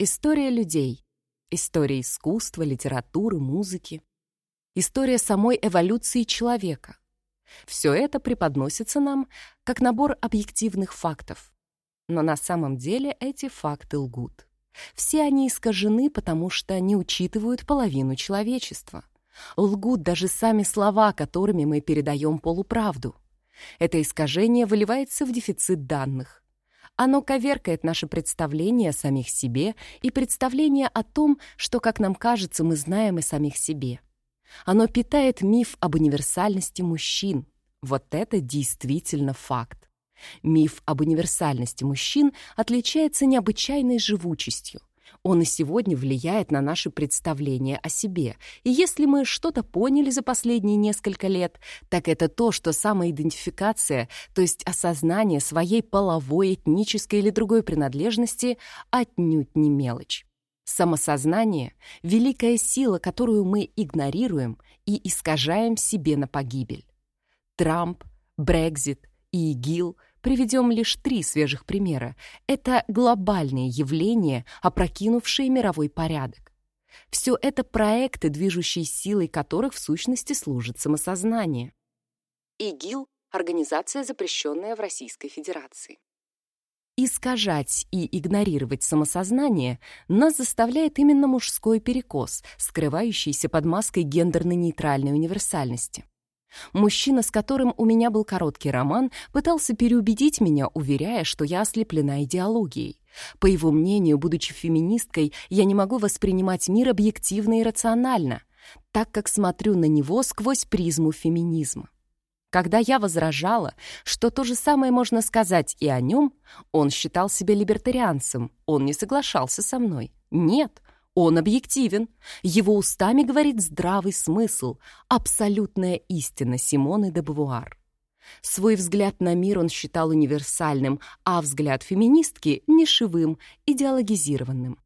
История людей. История искусства, литературы, музыки. История самой эволюции человека. Все это преподносится нам как набор объективных фактов. Но на самом деле эти факты лгут. Все они искажены, потому что не учитывают половину человечества. Лгут даже сами слова, которыми мы передаем полуправду. Это искажение выливается в дефицит данных. Оно коверкает наше представление о самих себе и представление о том, что, как нам кажется, мы знаем о самих себе. Оно питает миф об универсальности мужчин. Вот это действительно факт. Миф об универсальности мужчин отличается необычайной живучестью. Он и сегодня влияет на наши представления о себе. И если мы что-то поняли за последние несколько лет, так это то, что самоидентификация, то есть осознание своей половой, этнической или другой принадлежности, отнюдь не мелочь. Самосознание — великая сила, которую мы игнорируем и искажаем себе на погибель. Трамп, Брекзит и ИГИЛ — Приведем лишь три свежих примера. Это глобальные явления, опрокинувшие мировой порядок. Все это проекты, движущие силой которых в сущности служит самосознание. ИГИЛ – организация, запрещенная в Российской Федерации. Искажать и игнорировать самосознание нас заставляет именно мужской перекос, скрывающийся под маской гендерно-нейтральной универсальности. Мужчина, с которым у меня был короткий роман, пытался переубедить меня, уверяя, что я ослеплена идеологией. По его мнению, будучи феминисткой, я не могу воспринимать мир объективно и рационально, так как смотрю на него сквозь призму феминизма. Когда я возражала, что то же самое можно сказать и о нем, он считал себя либертарианцем, он не соглашался со мной. Нет, он объективен. Его устами говорит здравый смысл, абсолютная истина Симоны де Бавуар. Свой взгляд на мир он считал универсальным, а взгляд феминистки — нишевым, идеологизированным.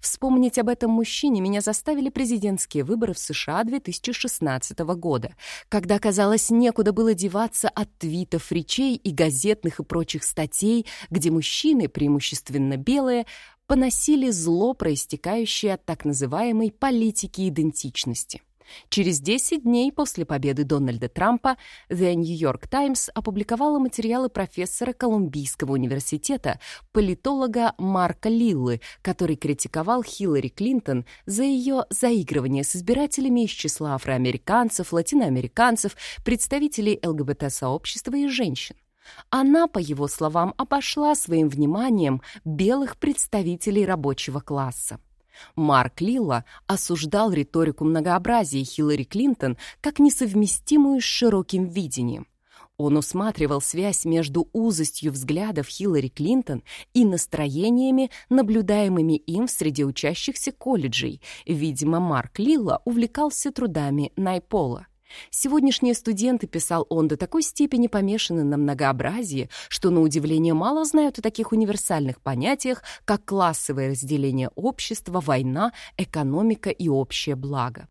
Вспомнить об этом мужчине меня заставили президентские выборы в США 2016 года, когда, казалось, некуда было деваться от твитов, речей и газетных и прочих статей, где мужчины, преимущественно белые, поносили зло, проистекающее от так называемой политики идентичности. Через 10 дней после победы Дональда Трампа The New York Times опубликовала материалы профессора Колумбийского университета, политолога Марка Лиллы, который критиковал Хиллари Клинтон за ее заигрывание с избирателями из числа афроамериканцев, латиноамериканцев, представителей ЛГБТ-сообщества и женщин. Она, по его словам, обошла своим вниманием белых представителей рабочего класса. Марк Лилла осуждал риторику многообразия Хиллари Клинтон как несовместимую с широким видением. Он усматривал связь между узостью взглядов Хиллари Клинтон и настроениями, наблюдаемыми им в среде учащихся колледжей. Видимо, Марк Лилла увлекался трудами Найпола. Сегодняшние студенты, писал он, до такой степени помешаны на многообразии, что, на удивление, мало знают о таких универсальных понятиях, как классовое разделение общества, война, экономика и общее благо.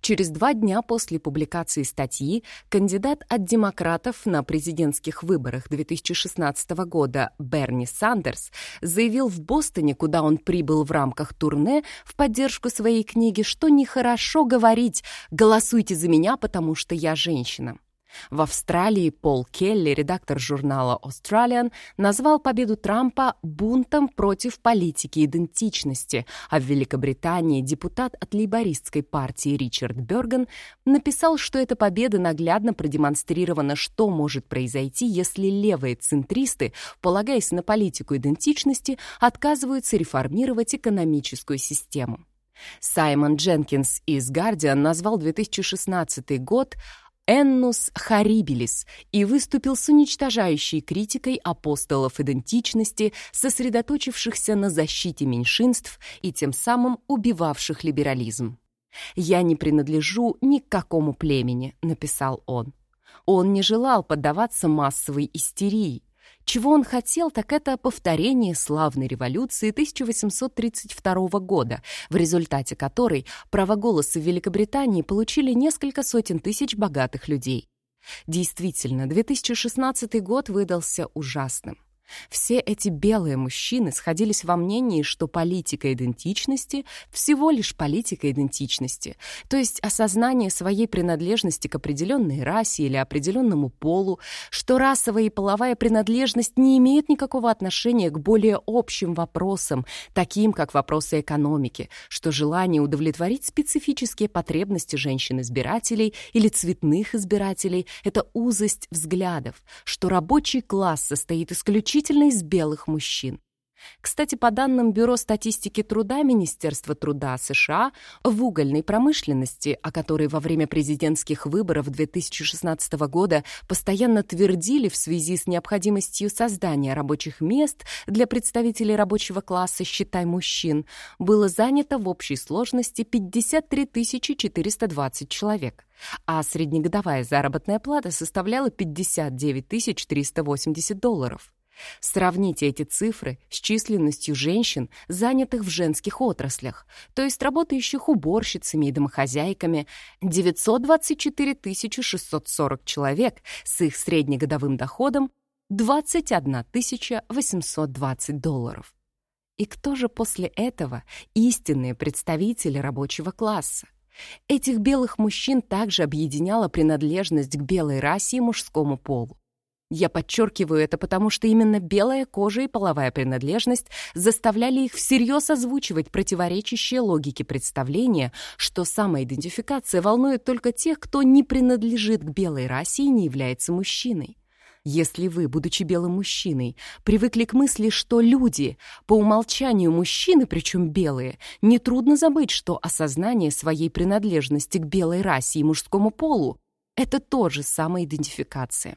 Через два дня после публикации статьи кандидат от демократов на президентских выборах 2016 года Берни Сандерс заявил в Бостоне, куда он прибыл в рамках турне в поддержку своей книги, что нехорошо говорить «голосуйте за меня, потому что я женщина». В Австралии Пол Келли, редактор журнала Australian, назвал победу Трампа бунтом против политики идентичности, а в Великобритании депутат от лейбористской партии Ричард Берган написал, что эта победа наглядно продемонстрирована, что может произойти, если левые центристы, полагаясь на политику идентичности, отказываются реформировать экономическую систему. Саймон Дженкинс из «Гардиан» назвал 2016 год Эннус Харибелис и выступил с уничтожающей критикой апостолов идентичности, сосредоточившихся на защите меньшинств и тем самым убивавших либерализм. «Я не принадлежу ни к какому племени», — написал он. Он не желал поддаваться массовой истерии, чего он хотел, так это повторение славной революции 1832 года, в результате которой право голоса в Великобритании получили несколько сотен тысяч богатых людей. Действительно, 2016 год выдался ужасным. Все эти белые мужчины сходились во мнении, что политика идентичности — всего лишь политика идентичности, то есть осознание своей принадлежности к определенной расе или определенному полу, что расовая и половая принадлежность не имеет никакого отношения к более общим вопросам, таким как вопросы экономики, что желание удовлетворить специфические потребности женщин-избирателей или цветных избирателей — это узость взглядов, что рабочий класс состоит исключительно исключительно из белых мужчин. Кстати, по данным Бюро статистики труда Министерства труда США, в угольной промышленности, о которой во время президентских выборов 2016 года постоянно твердили в связи с необходимостью создания рабочих мест для представителей рабочего класса, считай мужчин, было занято в общей сложности 53 420 человек, а среднегодовая заработная плата составляла 59 380 долларов. Сравните эти цифры с численностью женщин, занятых в женских отраслях, то есть работающих уборщицами и домохозяйками, 924 640 человек с их среднегодовым доходом 21 820 долларов. И кто же после этого истинные представители рабочего класса? Этих белых мужчин также объединяла принадлежность к белой расе и мужскому полу. Я подчеркиваю это, потому что именно белая кожа и половая принадлежность заставляли их всерьез озвучивать противоречащие логике представления, что самоидентификация волнует только тех, кто не принадлежит к белой расе и не является мужчиной. Если вы, будучи белым мужчиной, привыкли к мысли, что люди, по умолчанию мужчины, причем белые, нетрудно забыть, что осознание своей принадлежности к белой расе и мужскому полу — это тоже самоидентификация.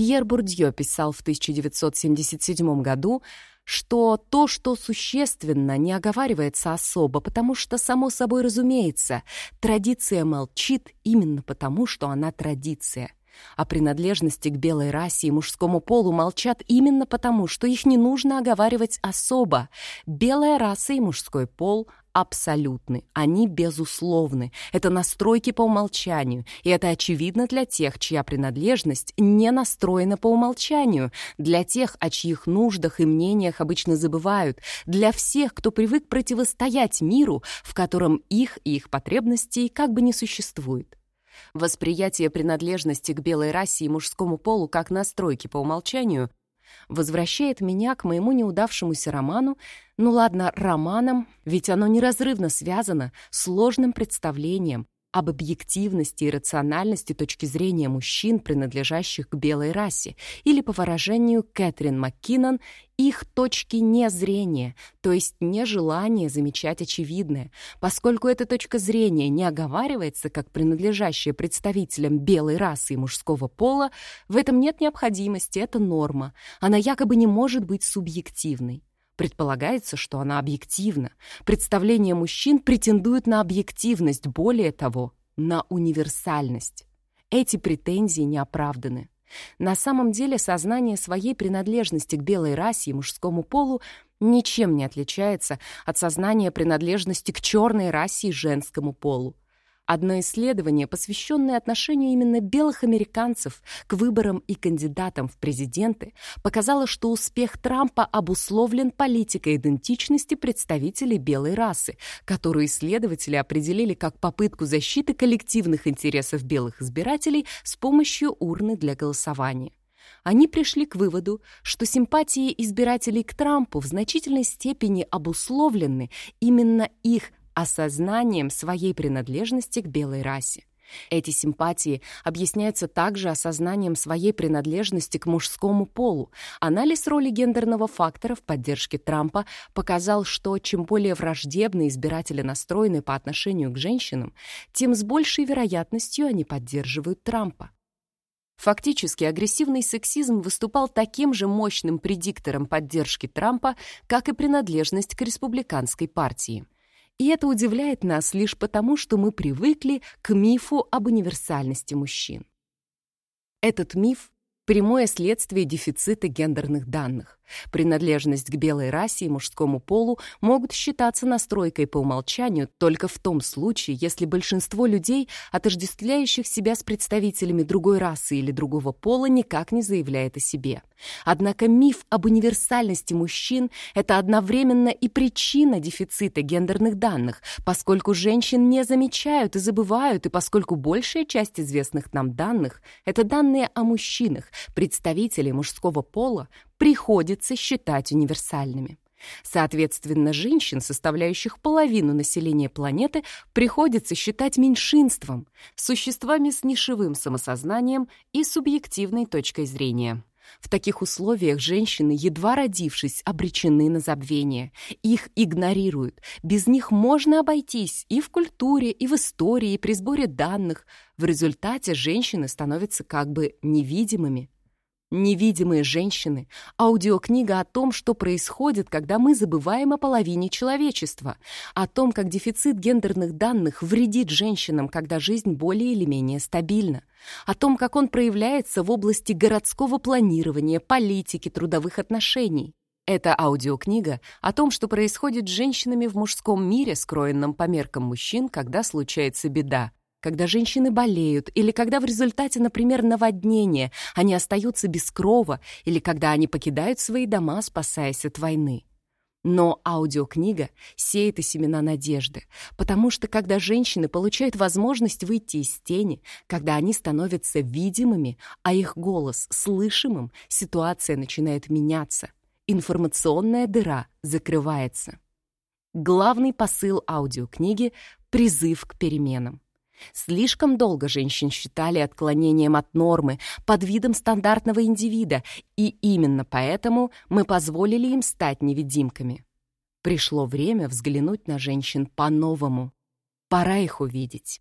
Пьер Бурдье писал в 1977 году, что то, что существенно, не оговаривается особо, потому что, само собой разумеется, традиция молчит именно потому, что она традиция. О принадлежности к белой расе и мужскому полу молчат именно потому, что их не нужно оговаривать особо. Белая раса и мужской пол абсолютны, они безусловны. Это настройки по умолчанию, и это очевидно для тех, чья принадлежность не настроена по умолчанию, для тех, о чьих нуждах и мнениях обычно забывают, для всех, кто привык противостоять миру, в котором их и их потребностей как бы не существует. Восприятие принадлежности к белой расе и мужскому полу как настройки по умолчанию возвращает меня к моему неудавшемуся роману, ну ладно, романом, ведь оно неразрывно связано с сложным представлением об объективности и рациональности точки зрения мужчин, принадлежащих к белой расе, или, по выражению Кэтрин МакКиннон, их точки незрения, то есть нежелание замечать очевидное. Поскольку эта точка зрения не оговаривается как принадлежащая представителям белой расы и мужского пола, в этом нет необходимости, это норма. Она якобы не может быть субъективной. Предполагается, что она объективна. Представления мужчин претендуют на объективность, более того, на универсальность. Эти претензии не оправданы. На самом деле сознание своей принадлежности к белой расе и мужскому полу ничем не отличается от сознания принадлежности к черной расе и женскому полу. Одно исследование, посвященное отношению именно белых американцев к выборам и кандидатам в президенты, показало, что успех Трампа обусловлен политикой идентичности представителей белой расы, которую исследователи определили как попытку защиты коллективных интересов белых избирателей с помощью урны для голосования. Они пришли к выводу, что симпатии избирателей к Трампу в значительной степени обусловлены именно их осознанием своей принадлежности к белой расе. Эти симпатии объясняются также осознанием своей принадлежности к мужскому полу. Анализ роли гендерного фактора в поддержке Трампа показал, что чем более враждебно избиратели настроены по отношению к женщинам, тем с большей вероятностью они поддерживают Трампа. Фактически агрессивный сексизм выступал таким же мощным предиктором поддержки Трампа, как и принадлежность к республиканской партии. И это удивляет нас лишь потому, что мы привыкли к мифу об универсальности мужчин. Этот миф — прямое следствие дефицита гендерных данных. Принадлежность к белой расе и мужскому полу могут считаться настройкой по умолчанию только в том случае, если большинство людей, отождествляющих себя с представителями другой расы или другого пола, никак не заявляет о себе. Однако миф об универсальности мужчин – это одновременно и причина дефицита гендерных данных, поскольку женщин не замечают и забывают, и поскольку большая часть известных нам данных – это данные о мужчинах, представителей мужского пола, приходится считать универсальными. Соответственно, женщин, составляющих половину населения планеты, приходится считать меньшинством, существами с нишевым самосознанием и субъективной точкой зрения. В таких условиях женщины, едва родившись, обречены на забвение. Их игнорируют. Без них можно обойтись и в культуре, и в истории, и при сборе данных. В результате женщины становятся как бы невидимыми. «Невидимые женщины» — аудиокнига о том, что происходит, когда мы забываем о половине человечества, о том, как дефицит гендерных данных вредит женщинам, когда жизнь более или менее стабильна, о том, как он проявляется в области городского планирования, политики, трудовых отношений. Это аудиокнига о том, что происходит с женщинами в мужском мире, скроенном по меркам мужчин, когда случается беда, когда женщины болеют, или когда в результате, например, наводнения они остаются без крова, или когда они покидают свои дома, спасаясь от войны. Но аудиокнига сеет и семена надежды, потому что когда женщины получают возможность выйти из тени, когда они становятся видимыми, а их голос слышимым, ситуация начинает меняться. Информационная дыра закрывается. Главный посыл аудиокниги — призыв к переменам. Слишком долго женщин считали отклонением от нормы под видом стандартного индивида, и именно поэтому мы позволили им стать невидимками. Пришло время взглянуть на женщин по-новому. Пора их увидеть.